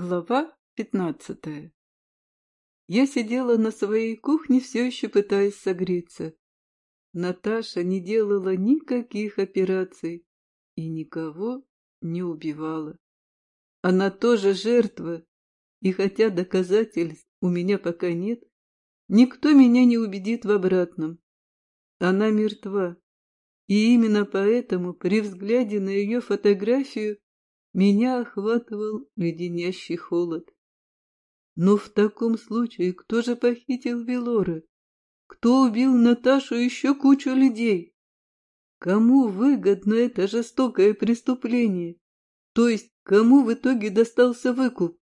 Глава пятнадцатая Я сидела на своей кухне, все еще пытаясь согреться. Наташа не делала никаких операций и никого не убивала. Она тоже жертва, и хотя доказательств у меня пока нет, никто меня не убедит в обратном. Она мертва, и именно поэтому при взгляде на ее фотографию меня охватывал леденящий холод. Но в таком случае кто же похитил Велора? Кто убил Наташу и еще кучу людей? Кому выгодно это жестокое преступление? То есть кому в итоге достался выкуп?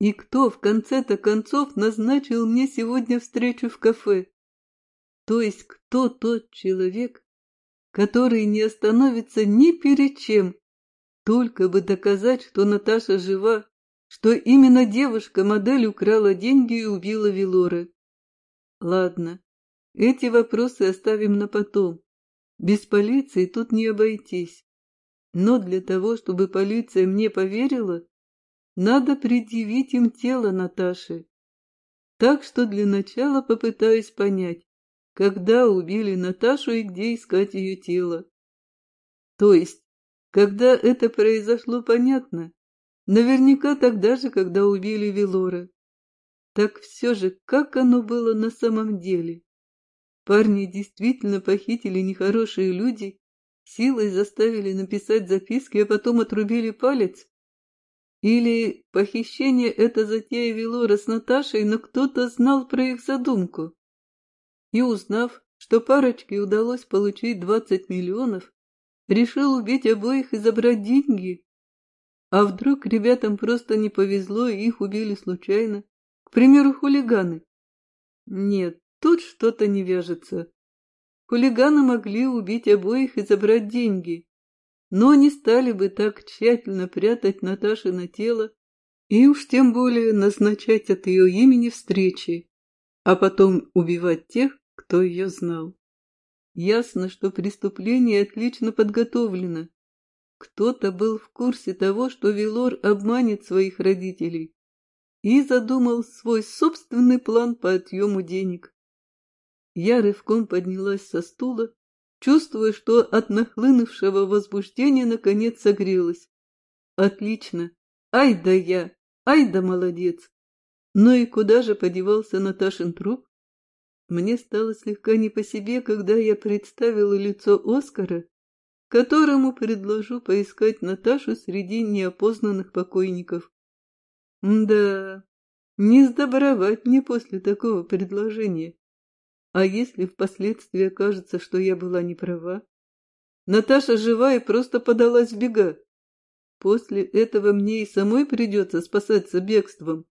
И кто в конце-то концов назначил мне сегодня встречу в кафе? То есть кто тот человек, который не остановится ни перед чем, только бы доказать, что Наташа жива, что именно девушка-модель украла деньги и убила Велора. Ладно, эти вопросы оставим на потом. Без полиции тут не обойтись. Но для того, чтобы полиция мне поверила, надо предъявить им тело Наташи. Так что для начала попытаюсь понять, когда убили Наташу и где искать ее тело. То есть, когда это произошло, понятно. Наверняка тогда же, когда убили Велора. Так все же, как оно было на самом деле? Парни действительно похитили нехорошие люди, силой заставили написать записки, а потом отрубили палец? Или похищение — это затея Велора с Наташей, но кто-то знал про их задумку? И узнав, что парочке удалось получить двадцать миллионов, Решил убить обоих и забрать деньги? А вдруг ребятам просто не повезло и их убили случайно? К примеру, хулиганы? Нет, тут что-то не вяжется. Хулиганы могли убить обоих и забрать деньги, но не стали бы так тщательно прятать Наташи на тело и уж тем более назначать от ее имени встречи, а потом убивать тех, кто ее знал. Ясно, что преступление отлично подготовлено. Кто-то был в курсе того, что Вилор обманет своих родителей, и задумал свой собственный план по отъему денег. Я рывком поднялась со стула, чувствуя, что от нахлынувшего возбуждения наконец согрелась. Отлично! Ай да я! Ай да молодец! Ну и куда же подевался Наташин труп? Мне стало слегка не по себе, когда я представила лицо Оскара, которому предложу поискать Наташу среди неопознанных покойников. Да, не сдобровать мне после такого предложения. А если впоследствии окажется, что я была не права? Наташа жива и просто подалась в бега. После этого мне и самой придется спасаться бегством.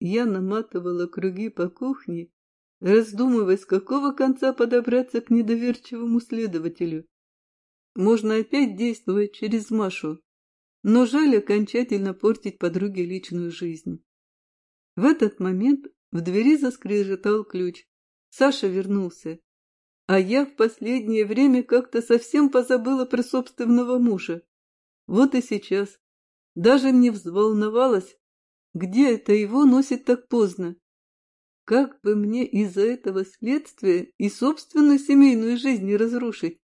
Я наматывала круги по кухне, раздумывая, с какого конца подобраться к недоверчивому следователю. Можно опять действовать через Машу, но жаль окончательно портить подруге личную жизнь. В этот момент в двери заскрежетал ключ. Саша вернулся. А я в последнее время как-то совсем позабыла про собственного мужа. Вот и сейчас. Даже не взволновалась, где это его носит так поздно. Как бы мне из-за этого следствия и собственную семейную жизнь не разрушить?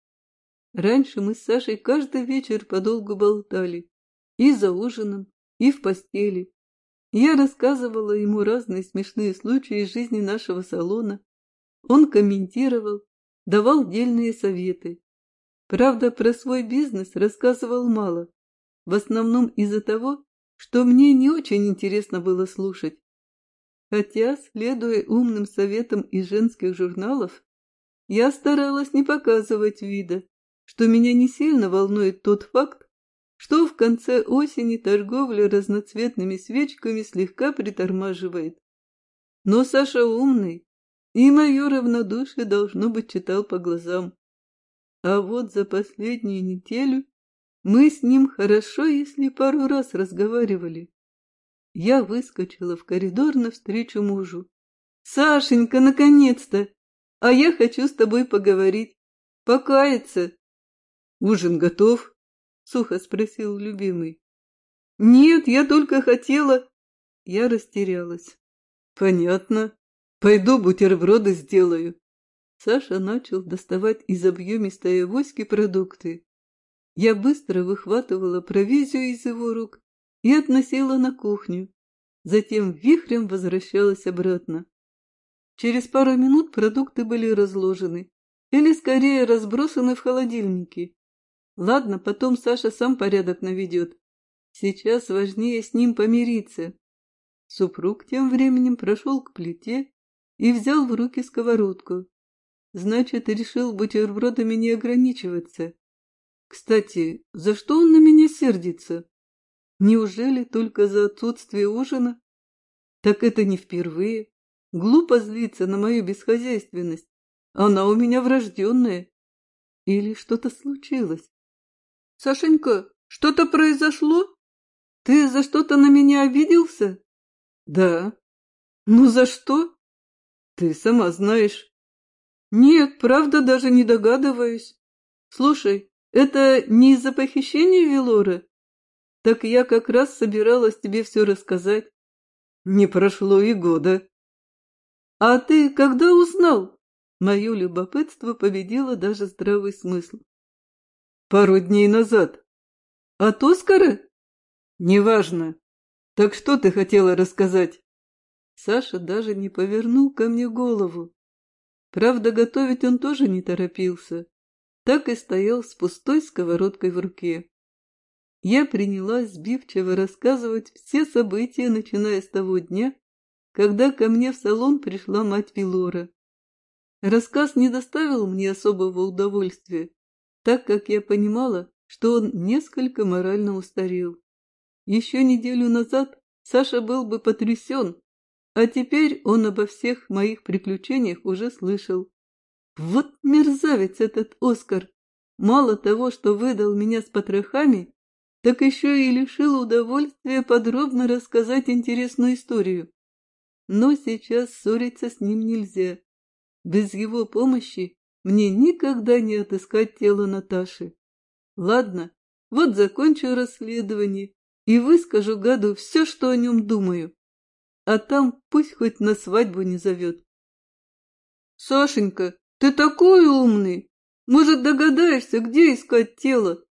Раньше мы с Сашей каждый вечер подолгу болтали. И за ужином, и в постели. Я рассказывала ему разные смешные случаи из жизни нашего салона. Он комментировал, давал дельные советы. Правда, про свой бизнес рассказывал мало. В основном из-за того, что мне не очень интересно было слушать. Хотя, следуя умным советам из женских журналов, я старалась не показывать вида, что меня не сильно волнует тот факт, что в конце осени торговля разноцветными свечками слегка притормаживает. Но Саша умный, и мое равнодушие должно быть читал по глазам. А вот за последнюю неделю мы с ним хорошо, если пару раз разговаривали. Я выскочила в коридор навстречу мужу. «Сашенька, наконец-то! А я хочу с тобой поговорить. Покаяться!» «Ужин готов?» — сухо спросил любимый. «Нет, я только хотела...» Я растерялась. Понятно. Пойду бутерброды сделаю. Саша начал доставать из объемистой авоськи продукты. Я быстро выхватывала провизию из его рук и относила на кухню. Затем вихрем возвращалась обратно. Через пару минут продукты были разложены, или скорее разбросаны в холодильнике. Ладно, потом Саша сам порядок наведет. Сейчас важнее с ним помириться. Супруг тем временем прошел к плите и взял в руки сковородку. Значит, решил бутербродами не ограничиваться. Кстати, за что он на меня сердится? Неужели только за отсутствие ужина? Так это не впервые. Глупо злиться на мою бесхозяйственность. Она у меня врожденная. Или что-то случилось? Сашенька, что-то произошло? Ты за что-то на меня обиделся? Да. Ну за что? Ты сама знаешь. Нет, правда, даже не догадываюсь. Слушай, это не из-за похищения Велора? Так я как раз собиралась тебе все рассказать. Не прошло и года. А ты когда узнал? Мое любопытство победило даже здравый смысл. Пару дней назад. От Оскара? Неважно. Так что ты хотела рассказать? Саша даже не повернул ко мне голову. Правда, готовить он тоже не торопился. Так и стоял с пустой сковородкой в руке. Я принялась сбивчиво рассказывать все события, начиная с того дня, когда ко мне в салон пришла мать Вилора. Рассказ не доставил мне особого удовольствия, так как я понимала, что он несколько морально устарел. Еще неделю назад Саша был бы потрясен, а теперь он обо всех моих приключениях уже слышал. Вот мерзавец этот Оскар! Мало того, что выдал меня с потрохами, так еще и лишил удовольствия подробно рассказать интересную историю. Но сейчас ссориться с ним нельзя. Без его помощи мне никогда не отыскать тело Наташи. Ладно, вот закончу расследование и выскажу гаду все, что о нем думаю. А там пусть хоть на свадьбу не зовет. Сашенька, ты такой умный! Может, догадаешься, где искать тело?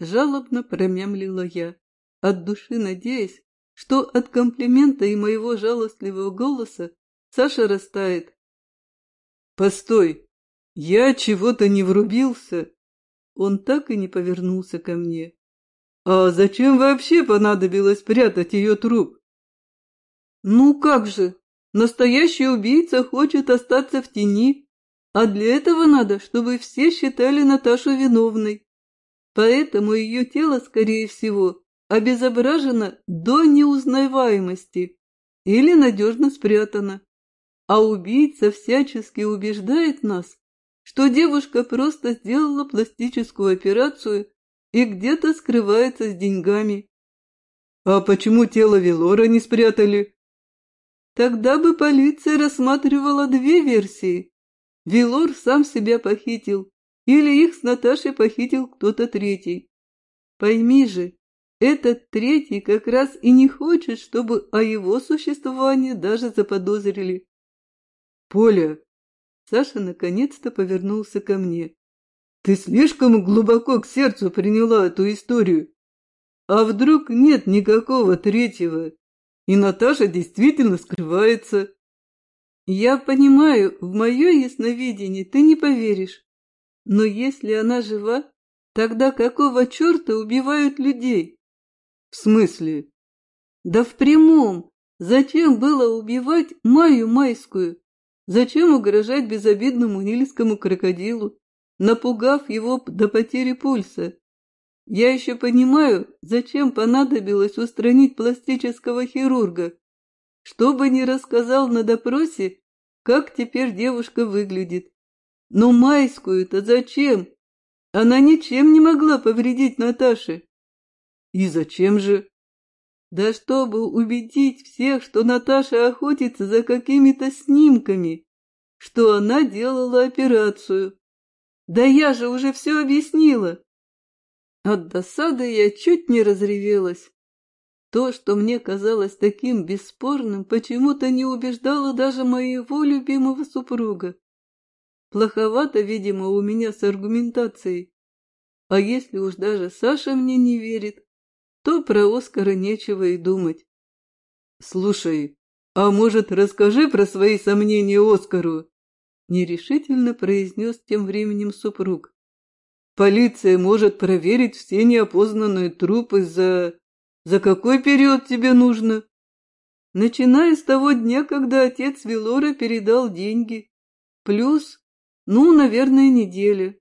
Жалобно промямлила я, от души надеясь, что от комплимента и моего жалостливого голоса Саша растает. «Постой, я чего-то не врубился!» Он так и не повернулся ко мне. «А зачем вообще понадобилось прятать ее труп?» «Ну как же, настоящий убийца хочет остаться в тени, а для этого надо, чтобы все считали Наташу виновной. Поэтому ее тело, скорее всего, обезображено до неузнаваемости или надежно спрятано. А убийца всячески убеждает нас, что девушка просто сделала пластическую операцию и где-то скрывается с деньгами. А почему тело Велора не спрятали? Тогда бы полиция рассматривала две версии. Велор сам себя похитил, или их с Наташей похитил кто-то третий. Пойми же, этот третий как раз и не хочет, чтобы о его существовании даже заподозрили. Поля, Саша наконец-то повернулся ко мне. Ты слишком глубоко к сердцу приняла эту историю. А вдруг нет никакого третьего, и Наташа действительно скрывается? Я понимаю, в мое ясновидение ты не поверишь. Но если она жива, тогда какого черта убивают людей? В смысле? Да в прямом. Зачем было убивать Маю Майскую? Зачем угрожать безобидному нильскому крокодилу, напугав его до потери пульса? Я еще понимаю, зачем понадобилось устранить пластического хирурга. Что бы ни рассказал на допросе, как теперь девушка выглядит. Но майскую-то зачем? Она ничем не могла повредить Наташе. И зачем же? Да чтобы убедить всех, что Наташа охотится за какими-то снимками, что она делала операцию. Да я же уже все объяснила. От досады я чуть не разревелась. То, что мне казалось таким бесспорным, почему-то не убеждало даже моего любимого супруга. Плоховато, видимо, у меня с аргументацией. А если уж даже Саша мне не верит, то про Оскара нечего и думать. «Слушай, а может, расскажи про свои сомнения Оскару?» Нерешительно произнес тем временем супруг. «Полиция может проверить все неопознанные трупы за... За какой период тебе нужно?» «Начиная с того дня, когда отец Велора передал деньги. Плюс, ну, наверное, неделя.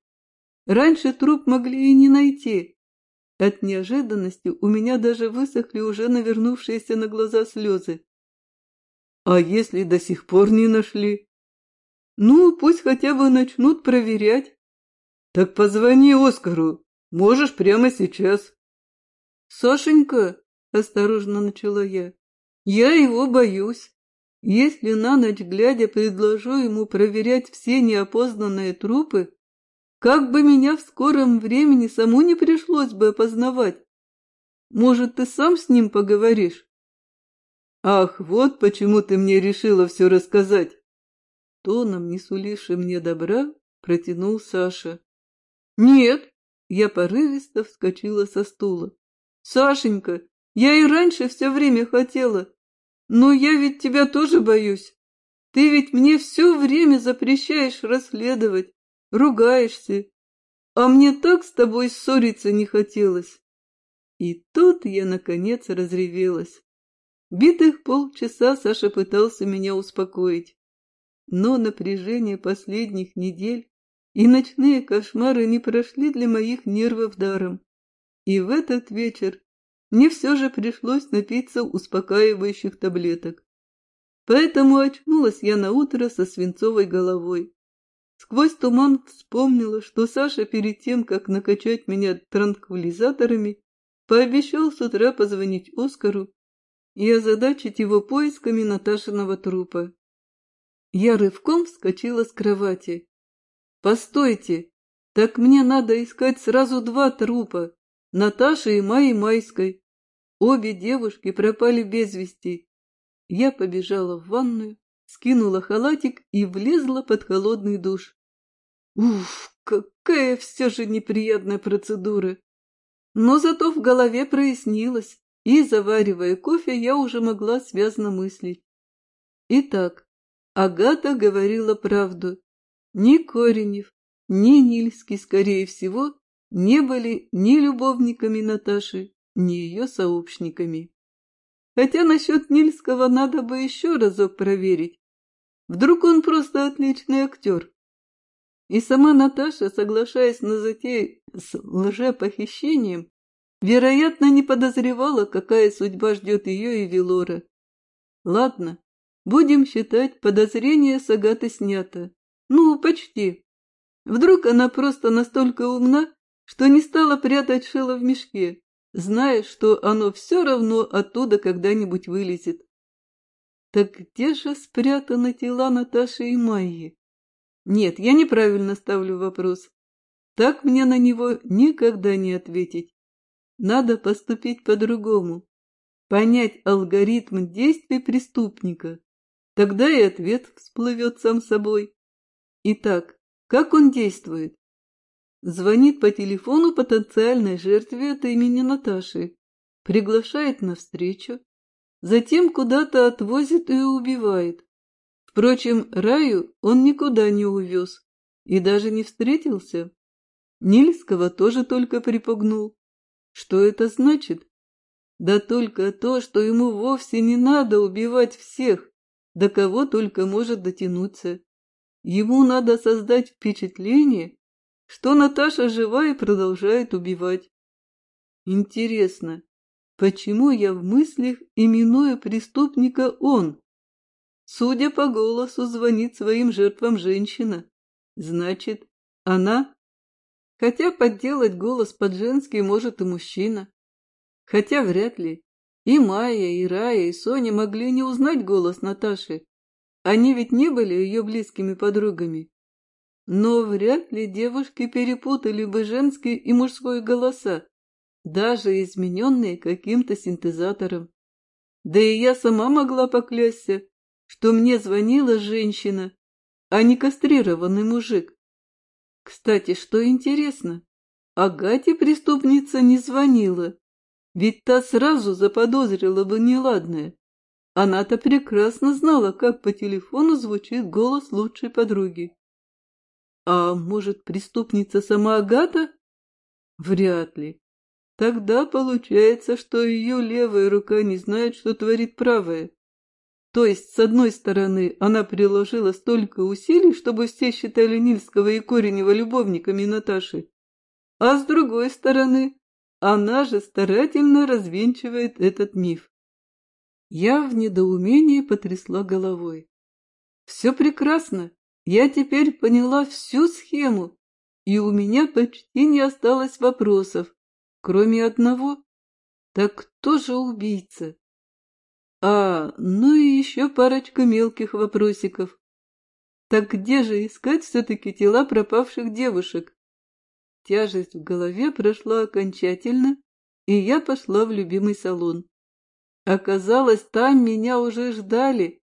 Раньше труп могли и не найти. От неожиданности у меня даже высохли уже навернувшиеся на глаза слезы. А если до сих пор не нашли? Ну, пусть хотя бы начнут проверять. Так позвони Оскару. Можешь прямо сейчас. Сашенька, осторожно начала я, я его боюсь. Если на ночь глядя предложу ему проверять все неопознанные трупы, как бы меня в скором времени саму не пришлось бы опознавать. Может, ты сам с ним поговоришь? Ах, вот почему ты мне решила все рассказать. Тоном, не сулившим мне добра, протянул Саша. Нет, я порывисто вскочила со стула. Сашенька, я и раньше все время хотела, но я ведь тебя тоже боюсь. Ты ведь мне все время запрещаешь расследовать ругаешься, а мне так с тобой ссориться не хотелось. И тут я, наконец, разревелась. Битых полчаса Саша пытался меня успокоить, но напряжение последних недель и ночные кошмары не прошли для моих нервов даром. И в этот вечер мне все же пришлось напиться успокаивающих таблеток. Поэтому очнулась я на утро со свинцовой головой. Сквозь туман вспомнила, что Саша перед тем, как накачать меня транквилизаторами, пообещал с утра позвонить Оскару и озадачить его поисками Наташиного трупа. Я рывком вскочила с кровати. «Постойте! Так мне надо искать сразу два трупа, Наташи и Майи Майской. Обе девушки пропали без вести. Я побежала в ванную, скинула халатик и влезла под холодный душ. Уф, какая все же неприятная процедура! Но зато в голове прояснилось, и, заваривая кофе, я уже могла связно мыслить. Итак, Агата говорила правду. Ни Коренев, ни Нильский, скорее всего, не были ни любовниками Наташи, ни ее сообщниками. Хотя насчет Нильского надо бы еще разок проверить. Вдруг он просто отличный актер. И сама Наташа, соглашаясь на затею с лжепохищением, вероятно, не подозревала, какая судьба ждет ее и Велора. Ладно, будем считать, подозрение с Агатой снято. Ну, почти. Вдруг она просто настолько умна, что не стала прятать шило в мешке, зная, что оно все равно оттуда когда-нибудь вылезет. Так где же спрятаны тела Наташи и Майи? Нет, я неправильно ставлю вопрос. Так мне на него никогда не ответить. Надо поступить по-другому. Понять алгоритм действий преступника. Тогда и ответ всплывет сам собой. Итак, как он действует? Звонит по телефону потенциальной жертве от имени Наташи, приглашает на встречу, затем куда-то отвозит и убивает. Впрочем, Раю он никуда не увез и даже не встретился. Нильского тоже только припугнул. Что это значит? Да только то, что ему вовсе не надо убивать всех, до кого только может дотянуться. Ему надо создать впечатление, что Наташа жива и продолжает убивать. Интересно, Почему я в мыслях именую преступника он? Судя по голосу, звонит своим жертвам женщина. Значит, она? Хотя подделать голос под женский может и мужчина. Хотя вряд ли. И Майя, и Рая, и Соня могли не узнать голос Наташи. Они ведь не были ее близкими подругами. Но вряд ли девушки перепутали бы женский и мужской голоса. даже измененные каким-то синтезатором. Да и я сама могла поклясться, что мне звонила женщина, а не кастрированный мужик. Кстати, что интересно, Агате преступница не звонила, ведь та сразу заподозрила бы неладное. Она-то прекрасно знала, как по телефону звучит голос лучшей подруги. А может, преступница сама Агата? Вряд ли. Тогда получается, что ее левая рука не знает, что творит правая. То есть, с одной стороны, она приложила столько усилий, чтобы все считали Нильского и Коренева любовниками Наташи, а с другой стороны, она же старательно развенчивает этот миф. Я в недоумении потрясла головой. Все прекрасно, я теперь поняла всю схему, и у меня почти не осталось вопросов, кроме одного. Так кто же убийца? А, ну и еще парочка мелких вопросиков. Так где же искать все-таки тела пропавших девушек? Тяжесть в голове прошла окончательно, и я пошла в любимый салон. Оказалось, там меня уже ждали.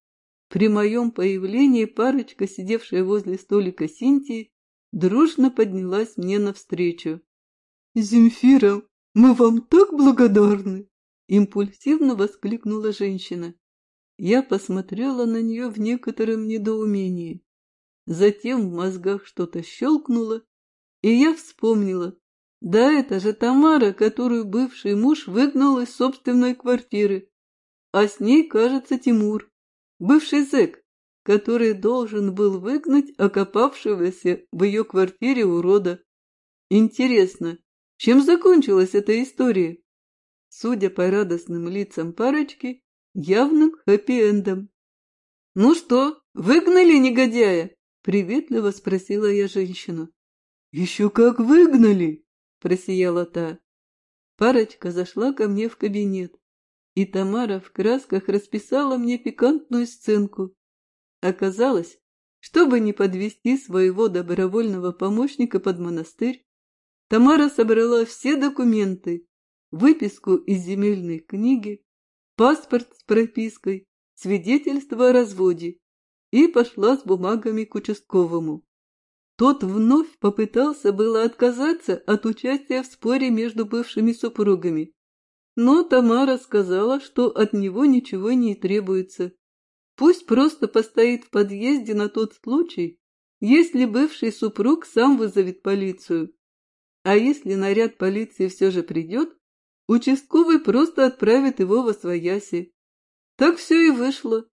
При моем появлении парочка, сидевшая возле столика Синтии, дружно поднялась мне навстречу. «Земфира, мы вам так благодарны!» Импульсивно воскликнула женщина. Я посмотрела на нее в некотором недоумении. Затем в мозгах что-то щелкнуло, и я вспомнила. Да это же Тамара, которую бывший муж выгнал из собственной квартиры. А с ней, кажется, Тимур, бывший зэк, который должен был выгнать окопавшегося в ее квартире урода. Интересно, чем закончилась эта история? судя по радостным лицам парочки, явным хэппи-эндом. «Ну что, выгнали негодяя?» — приветливо спросила я женщину. «Еще как выгнали!» — просияла та. Парочка зашла ко мне в кабинет, и Тамара в красках расписала мне пикантную сценку. Оказалось, чтобы не подвести своего добровольного помощника под монастырь, Тамара собрала все документы, выписку из земельной книги, паспорт с пропиской, свидетельство о разводе и пошла с бумагами к участковому. Тот вновь попытался было отказаться от участия в споре между бывшими супругами, но Тамара сказала, что от него ничего не требуется. Пусть просто постоит в подъезде на тот случай, если бывший супруг сам вызовет полицию. А если наряд полиции все же придет, Участковый просто отправит его во свояси. Так все и вышло.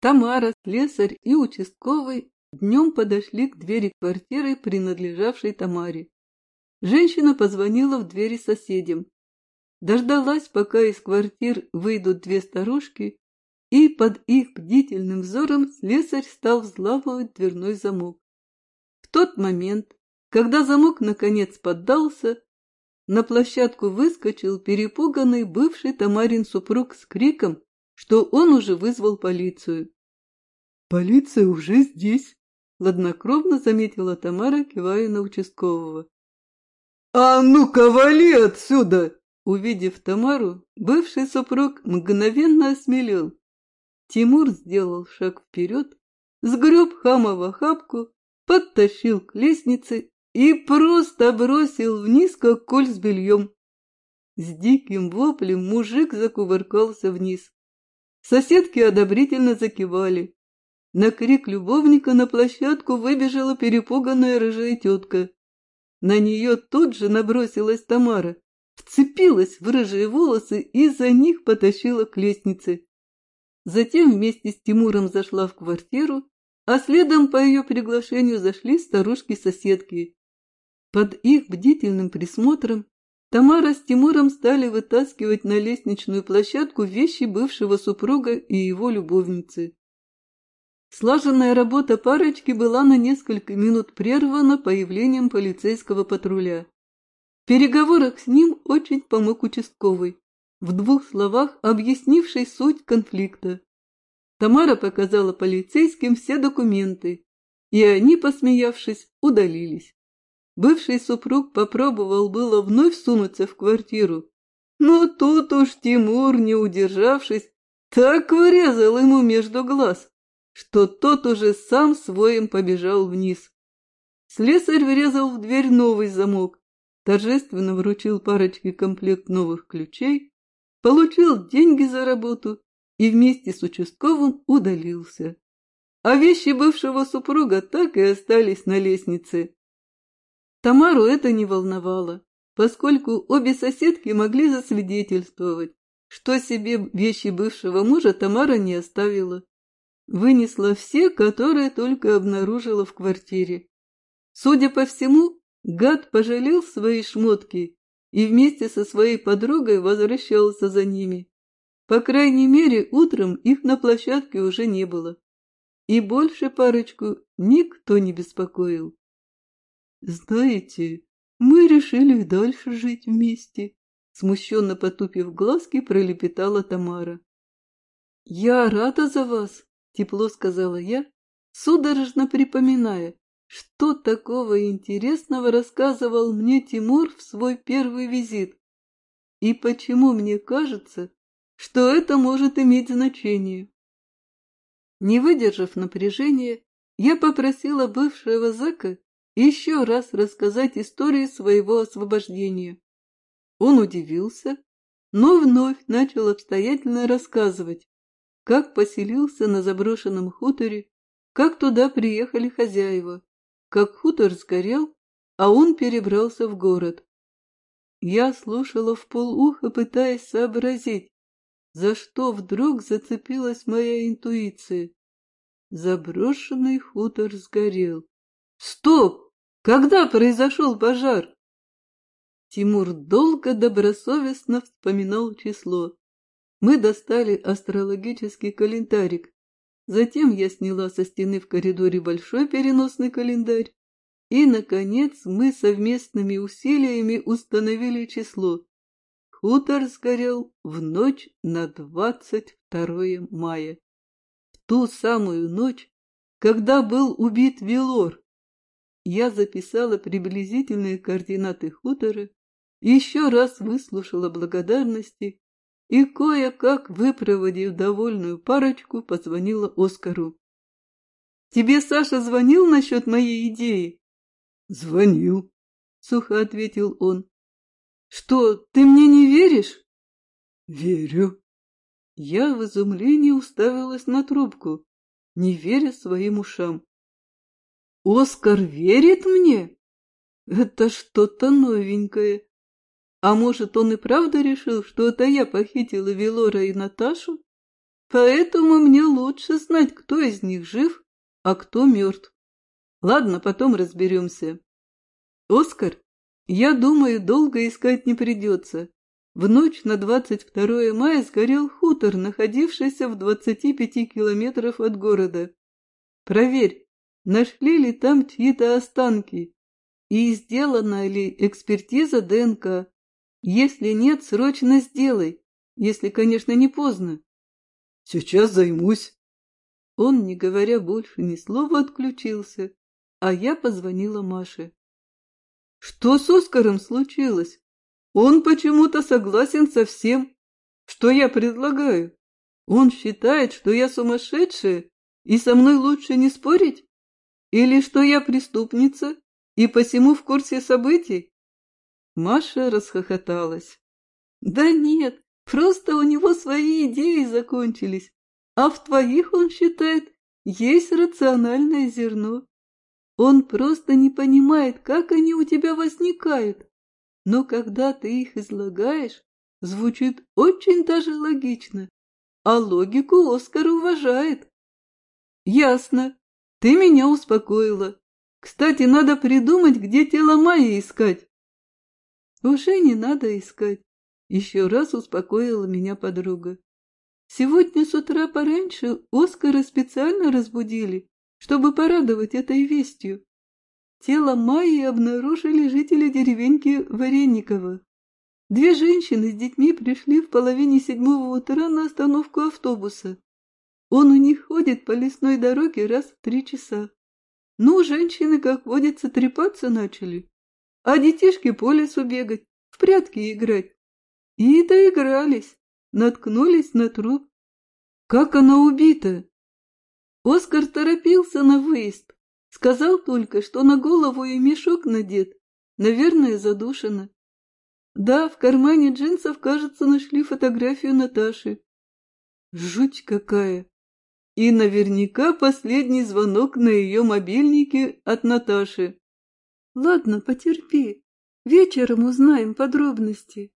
Тамара, слесарь и участковый днем подошли к двери квартиры, принадлежавшей Тамаре. Женщина позвонила в двери соседям. Дождалась, пока из квартир выйдут две старушки, и под их бдительным взором слесарь стал взламывать дверной замок. В тот момент, когда замок наконец поддался, на площадку выскочил перепуганный бывший Тамарин супруг с криком, что он уже вызвал полицию. «Полиция уже здесь», — хладнокровно заметила Тамара, кивая на участкового. «А ну-ка, вали отсюда!» Увидев Тамару, бывший супруг мгновенно осмелел. Тимур сделал шаг вперед, сгреб хама в охапку, подтащил к лестнице и просто бросил вниз, как коль с бельем. С диким воплем мужик закувыркался вниз. Соседки одобрительно закивали. На крик любовника на площадку выбежала перепуганная рыжая тетка. На нее тут же набросилась Тамара, вцепилась в рыжие волосы и за них потащила к лестнице. Затем вместе с Тимуром зашла в квартиру, а следом по ее приглашению зашли старушки-соседки. Под их бдительным присмотром Тамара с Тимуром стали вытаскивать на лестничную площадку вещи бывшего супруга и его любовницы. Слаженная работа парочки была на несколько минут прервана появлением полицейского патруля. В переговорах с ним очень помог участковый, в двух словах объяснивший суть конфликта. Тамара показала полицейским все документы, и они, посмеявшись, удалились. Бывший супруг попробовал было вновь сунуться в квартиру, но тут уж Тимур, не удержавшись, так врезал ему между глаз, что тот уже сам своим побежал вниз. Слесарь врезал в дверь новый замок, торжественно вручил парочке комплект новых ключей, получил деньги за работу и вместе с участковым удалился. А вещи бывшего супруга так и остались на лестнице. Тамару это не волновало, поскольку обе соседки могли засвидетельствовать, что себе вещи бывшего мужа Тамара не оставила. Вынесла все, которые только обнаружила в квартире. Судя по всему, гад пожалел свои шмотки и вместе со своей подругой возвращался за ними. По крайней мере, утром их на площадке уже не было. И больше парочку никто не беспокоил. «Знаете, мы решили дальше жить вместе», смущенно потупив глазки, пролепетала Тамара. «Я рада за вас», — тепло сказала я, судорожно припоминая, что такого интересного рассказывал мне Тимур в свой первый визит, и почему мне кажется, что это может иметь значение. Не выдержав напряжения, я попросила бывшего зэка еще раз рассказать историю своего освобождения. Он удивился, но вновь начал обстоятельно рассказывать, как поселился на заброшенном хуторе, как туда приехали хозяева, как хутор сгорел, а он перебрался в город. Я слушала в полуха, пытаясь сообразить, за что вдруг зацепилась моя интуиция. Заброшенный хутор сгорел. Стоп! Когда произошел пожар? Тимур долго добросовестно вспоминал число. Мы достали астрологический календарик. Затем я сняла со стены в коридоре большой переносный календарь. И, наконец, мы совместными усилиями установили число Хутор сгорел в ночь на 22 мая. В ту самую ночь, когда был убит Вилор. Я записала приблизительные координаты хутора, еще раз выслушала благодарности и, кое-как выпроводив довольную парочку, позвонила Оскару. «Тебе Саша звонил насчет моей идеи?» «Звонил», — сухо ответил он. Что, ты мне не веришь? Верю. Я в изумлении уставилась на трубку, не веря своим ушам. Оскар верит мне? Это что-то новенькое. А может, он и правда решил, что это я похитила Велора и Наташу? Поэтому мне лучше знать, кто из них жив, а кто мертв. Ладно, потом разберемся. Оскар, я думаю, долго искать не придется. В ночь на 22 мая сгорел хутор, находившийся в 25 километров от города. Проверь, нашли ли там чьи-то останки и сделана ли экспертиза ДНК. Если нет, срочно сделай, если, конечно, не поздно. Сейчас займусь. Он, не говоря больше ни слова, отключился, а я позвонила Маше. Что с Оскаром случилось? Он почему-то согласен со всем, что я предлагаю. Он считает, что я сумасшедшая, и со мной лучше не спорить? Или что я преступница, и посему в курсе событий? Маша расхохоталась. Да нет, просто у него свои идеи закончились, а в твоих, он считает, есть рациональное зерно. Он просто не понимает, как они у тебя возникают. Но когда ты их излагаешь, звучит очень даже логично. А логику Оскар уважает. Ясно. Ты меня успокоила. Кстати, надо придумать, где тело Майи искать. Уже не надо искать. Еще раз успокоила меня подруга. Сегодня с утра пораньше Оскара специально разбудили, чтобы порадовать этой вестью. Тело Майи обнаружили жители деревеньки Варенниково. Две женщины с детьми пришли в половине седьмого утра на остановку автобуса. Он у них ходит по лесной дороге раз в три часа. Ну, женщины, как водится, трепаться начали. А детишки по лесу бегать, в прятки играть. И доигрались, наткнулись на труп. Как она убита? Оскар торопился на выезд. Сказал только, что на голову и мешок надет. Наверное, задушена. Да, в кармане джинсов, кажется, нашли фотографию Наташи. Жуть какая! И наверняка последний звонок на ее мобильнике от Наташи. Ладно, потерпи. Вечером узнаем подробности.